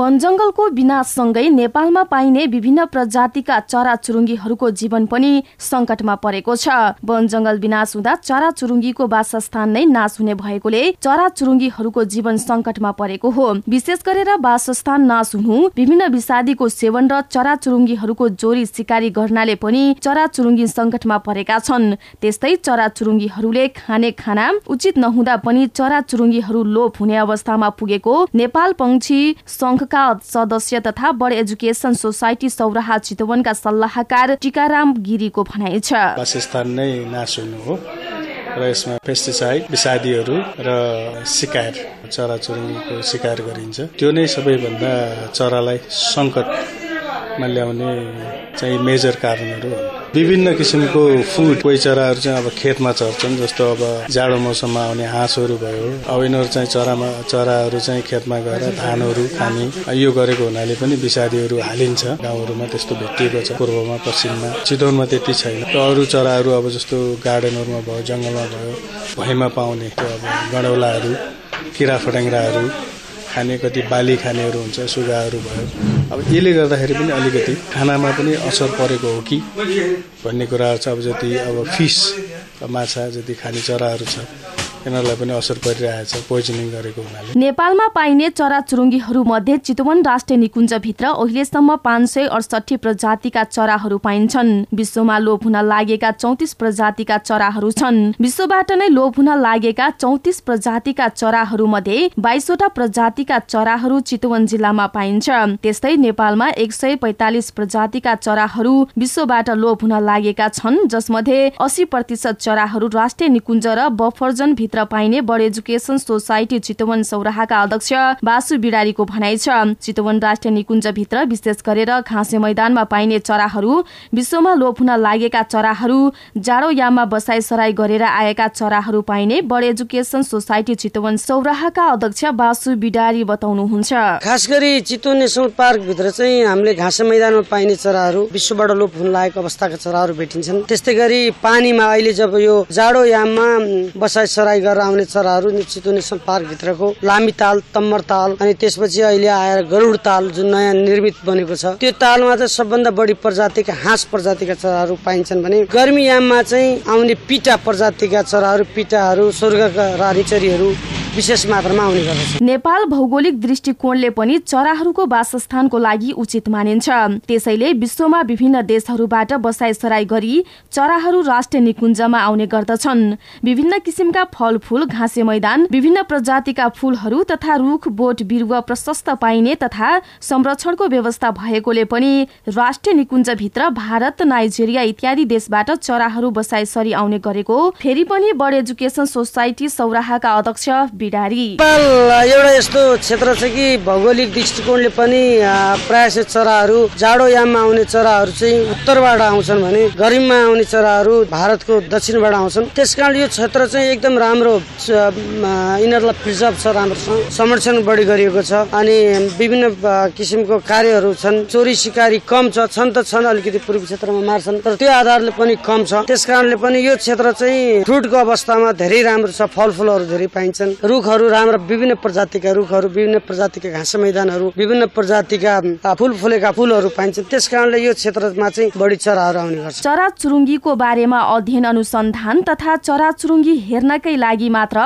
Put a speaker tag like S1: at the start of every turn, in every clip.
S1: वन जंगलको विनाशसँगै नेपालमा पाइने विभिन्न प्रजातिका चरा चुरुङ्गीहरूको जीवन पनि संकटमा परेको छ। वन जंगल विनाश हुँदा चरा चुरुङ्गीको वासस्थान नै नाश हुने भएकोले चरा चुरुङ्गीहरूको जीवन संकटमा परेको हो। विशेष गरेर वासस्थान नाश हुनु विभिन्न विषादीको सेवन र चरा चुरुङ्गीहरूको जोरी सिकारी गर्नाले पनि चरा चुरुङ्गी संकटमा परेका छन्। त्यस्तै चरा चुरुङ्गीहरूले खाने खाना उचित नहुँदा पनि चरा चुरुङ्गीहरू लोप हुने अवस्थामा पुगेको नेपाल पंक्षी संघका सदस्य तथा बड एजुकेसन सोसाइटी सौराहा चितवनका सल्लाहकार टिकाराम गिरीको भनाइ छ।
S2: हुनु हो र यसमा पेस्टिसाइड विषादीहरू र सिकार चराचुरुङ्गीको शिकार गरिन्छ। त्यो नै सबैभन्दा चरालाई सङ्कटमा ल्याउने चाहिँ मेजर कारणहरू हो विभिन्न किसिमको फुड कोही चाहिँ अब खेतमा चर्छन् जस्तो अब जाडो मौसममा आउने हाँसहरू भयो अब यिनीहरू चाहिँ चरामा चराहरू चाहिँ खेतमा गएर धानहरू खाने यो गरेको हुनाले पनि विषादीहरू हालिन्छ। गाउँहरूमा त्यस्तो भेटिएको छ पूर्वमा पश्चिममा चितवनमा त्यति छैन। र अरू चराहरू अब जस्तो गार्डनहरूमा भयो जङ्गलमा भयो भैँमा पाउने त्यो अब गडौलाहरू किरा फट्याङ्ग्राहरू खाने कति बाली खानेहरू हुन्छ सुगाहरू भयो। अब यसले गर्दाखेरि पनि अलिकति खानामा पनि असर परेको हो कि भन्ने कुराहरू छ। अब जति अब फिस माछा जति खाने चराहरू छ यिनीहरूलाई पनि असर परिरहेछ पोइजनिङ गरेको हुनाले।
S1: नेपालमा पाइने चरा चुरुङ्गीहरू मध्ये चितवन राष्ट्रिय निकुञ्जभित्र अहिलेसम्म पाँच सय अडसठी प्रजातिका चराहरू पाइन्छन्। विश्वमा लोप हुन लागेका चौतिस प्रजातिका चराहरू छन्। विश्वबाट नै लोप हुन लागेका चौतिस प्रजातिका चराहरू मध्ये बाइसवटा प्रजातिका चराहरू चितवन जिल्लामा पाइन्छ। त्यस्तै नेपालमा एक सय पैतालिस प्रजातिका चराहरू विश्वबाट लोप हुन लागेका छन् जसमध्ये अस्सी प्रतिशत चराहरू राष्ट्रिय निकुञ्ज र बफरजन भित्र पाइने बड एजुकेसन सोसाइटी चितवन सौराहाका अध्यक्ष बासु बिडारीको भनाइ छ। चितवन राष्ट्रिय निकुञ्ज भित्र विशेष गरेर घाँसे मैदानमा पाइने चराहरू विश्वमा लोप हुन लागेका चराहरू जाडो याममा बसाई सराई गरेर आएका चराहरू पाइने बड एजुकेसन सोसाइटी चितवन सौराहाका अध्यक्ष बासु बिडारी बताउनुहुन्छ।
S3: खास गरी चितवन नेसनल पार्क भित्र चाहिँ हामीले घाँसे मैदानमा पाइने चराहरू विश्वबाट लोप हुन लागेको अवस्थाका चराहरू भेटिन्छन्। त्यस्तै गरी पानीमा अहिले जब यो जाडो याममा बसाई सराई गरेर आउने चराहरू चितवन नेसनल पार्कभित्रको लामी ताल तम्मर ताल अनि त्यसपछि अहिले आएर गरुड ताल जुन नयाँ निर्मित बनेको छ त्यो तालमा चाहिँ सबभन्दा बढी प्रजातिका हाँस प्रजातिका चराहरू पाइन्छन् भने गर्मी याममा चाहिँ आउने पिटा प्रजातिका चराहरू पिटाहरू स्वर्गका रानीचरीहरू विशेष मात्रामा आउने गर्दछ।
S1: नेपाल भौगोलिक दृष्टिकोणले पनि चराहरूको वासस्थानको लागि उचित मानिन्छ। त्यसैले विश्वमा विभिन्न देशहरूबाट बसाइ सराई गरी चराहरू राष्ट्रिय निकुञ्जमा आउने गर्दछन्। विभिन्न किसिमका फलफूल घाँसे मैदान विभिन्न प्रजातिका फूलहरू तथा रुख बोट बिरुवा प्रशस्त पाइने तथा संरक्षणको व्यवस्था भएकोले पनि राष्ट्रिय निकुञ्जभित्र भारत नाइजेरिया इत्यादि देशबाट चराहरू बसाइ सरी आउने गरेको। फेरि पनि बड एजुकेसन सोसाइटी सौराहाका अध्यक्ष बिडारी।
S3: एउटा यस्तो क्षेत्र छ कि भौगोलिक दृष्टिकोणले पनि प्राय चराहरू जाडो याममा आउने चराहरू चाहिँ उत्तरबाट आउँछन् भने गर्मीमा आउने चराहरू भारतको दक्षिणबाट आउँछन्। त्यस कारण यो क्षेत्र चाहिँ एकदम राम्रो यिनीहरूलाई प्रिजर्भ छ राम्रोसँग संरक्षण बढी गरिएको छ। अनि विभिन्न किसिमको कार्यहरू छन्। चोरी सिकारी कम छ छन् त छन् अलिकति पूर्वी क्षेत्रमा मार्छन् तर त्यो आधारले पनि कम छ। त्यस कारणले पनि यो क्षेत्र चाहिँ फ्रुटको अवस्थामा धेरै राम्रो छ फलफुलहरू धेरै पाइन्छन्। रुखहरू राम्रा विभिन्न प्रजातिका रुखहरू विभिन्न प्रजातिका घाँस मैदानहरू विभिन्न प्रजातिका फुल फुलेका फुलहरू पाइन्छन् त्यस कारणले यो क्षेत्रमा चाहिँ बढी चराहरू आउने गर्छ।
S1: चरा चुरुङ्गीको बारेमा अध्ययन अनुसन्धान तथा चरा चुरुङ्गी हेर्नकै लागि मात्र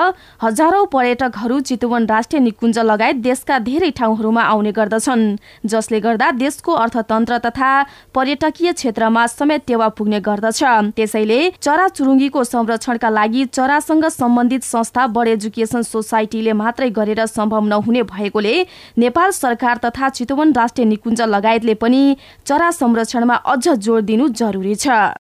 S1: हजारौं पर्यटकहरू चितवन राष्ट्रिय निकुञ्ज लगायत देशका धेरै ठाउँहरूमा आउने गर्दछन् जसले गर्दा देशको अर्थतन्त्र तथा पर्यटकीय क्षेत्रमा समेत टेवा पुग्ने गर्दछ। त्यसैले चरा चुरुङ्गीको संरक्षणका लागि चरासँग सम्बन्धित संस्था बड एजुकेसन सोसाइटीले मात्रै गरेर सम्भव नहुने भएकोले नेपाल सरकार तथा चितवन राष्ट्रिय निकुञ्ज लगायतले पनि चरा संरक्षणमा अझ जोड दिनु जरुरी छ।